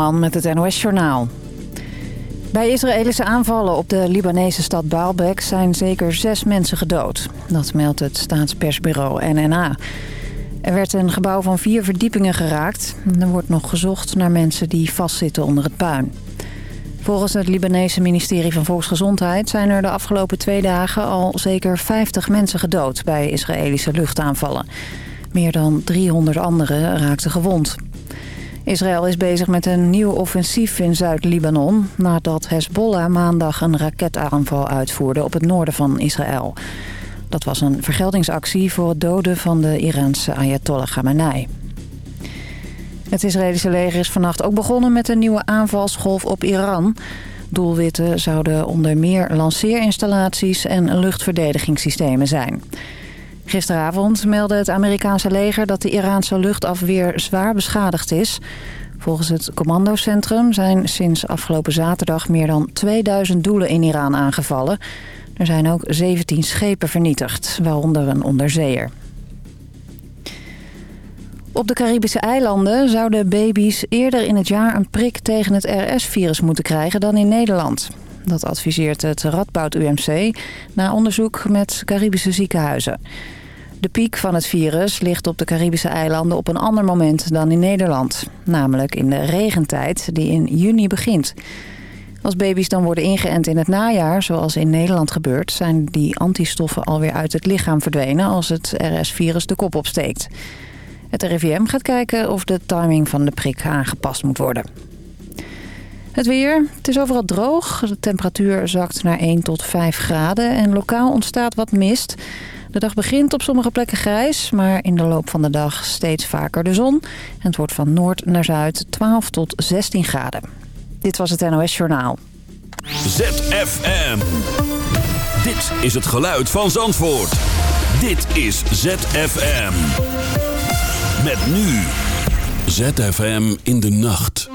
Man met het NOS-journaal. Bij Israëlische aanvallen op de Libanese stad Baalbek zijn zeker zes mensen gedood. Dat meldt het staatspersbureau NNA. Er werd een gebouw van vier verdiepingen geraakt. Er wordt nog gezocht naar mensen die vastzitten onder het puin. Volgens het Libanese ministerie van Volksgezondheid zijn er de afgelopen twee dagen al zeker 50 mensen gedood bij Israëlische luchtaanvallen. Meer dan 300 anderen raakten gewond. Israël is bezig met een nieuw offensief in Zuid-Libanon... nadat Hezbollah maandag een raketaanval uitvoerde op het noorden van Israël. Dat was een vergeldingsactie voor het doden van de Iraanse Ayatollah Khamenei. Het Israëlische leger is vannacht ook begonnen met een nieuwe aanvalsgolf op Iran. Doelwitten zouden onder meer lanceerinstallaties en luchtverdedigingssystemen zijn... Gisteravond meldde het Amerikaanse leger dat de Iraanse luchtafweer zwaar beschadigd is. Volgens het commandocentrum zijn sinds afgelopen zaterdag meer dan 2000 doelen in Iran aangevallen. Er zijn ook 17 schepen vernietigd, waaronder een onderzeeër. Op de Caribische eilanden zouden baby's eerder in het jaar een prik tegen het RS-virus moeten krijgen dan in Nederland. Dat adviseert het Radboud UMC na onderzoek met Caribische ziekenhuizen. De piek van het virus ligt op de Caribische eilanden op een ander moment dan in Nederland. Namelijk in de regentijd die in juni begint. Als baby's dan worden ingeënt in het najaar, zoals in Nederland gebeurt... zijn die antistoffen alweer uit het lichaam verdwenen als het RS-virus de kop opsteekt. Het RIVM gaat kijken of de timing van de prik aangepast moet worden. Het weer. Het is overal droog. De temperatuur zakt naar 1 tot 5 graden en lokaal ontstaat wat mist. De dag begint op sommige plekken grijs, maar in de loop van de dag steeds vaker de zon. En het wordt van noord naar zuid 12 tot 16 graden. Dit was het NOS Journaal. ZFM. Dit is het geluid van Zandvoort. Dit is ZFM. Met nu. ZFM in de nacht.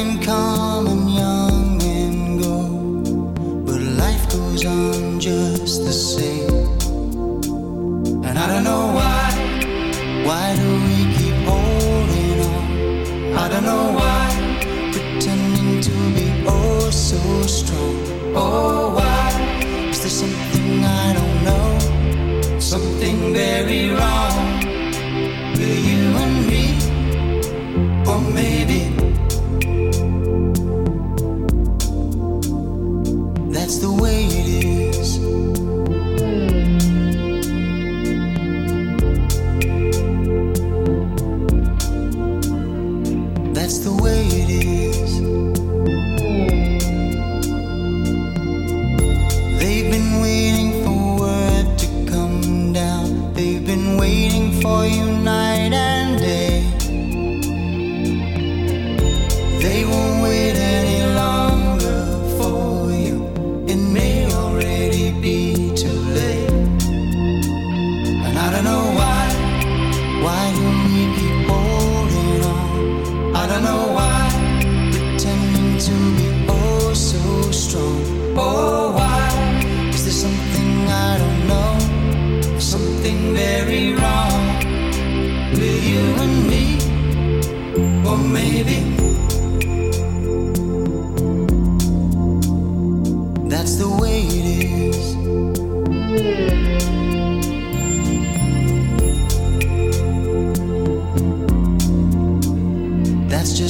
come.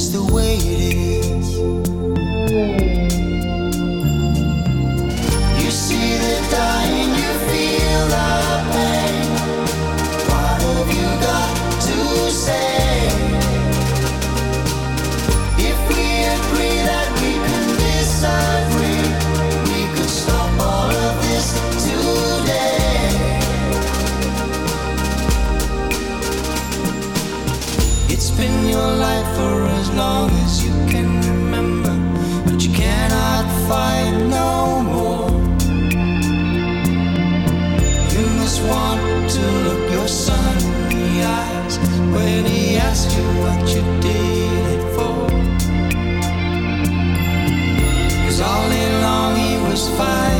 Just the way fight.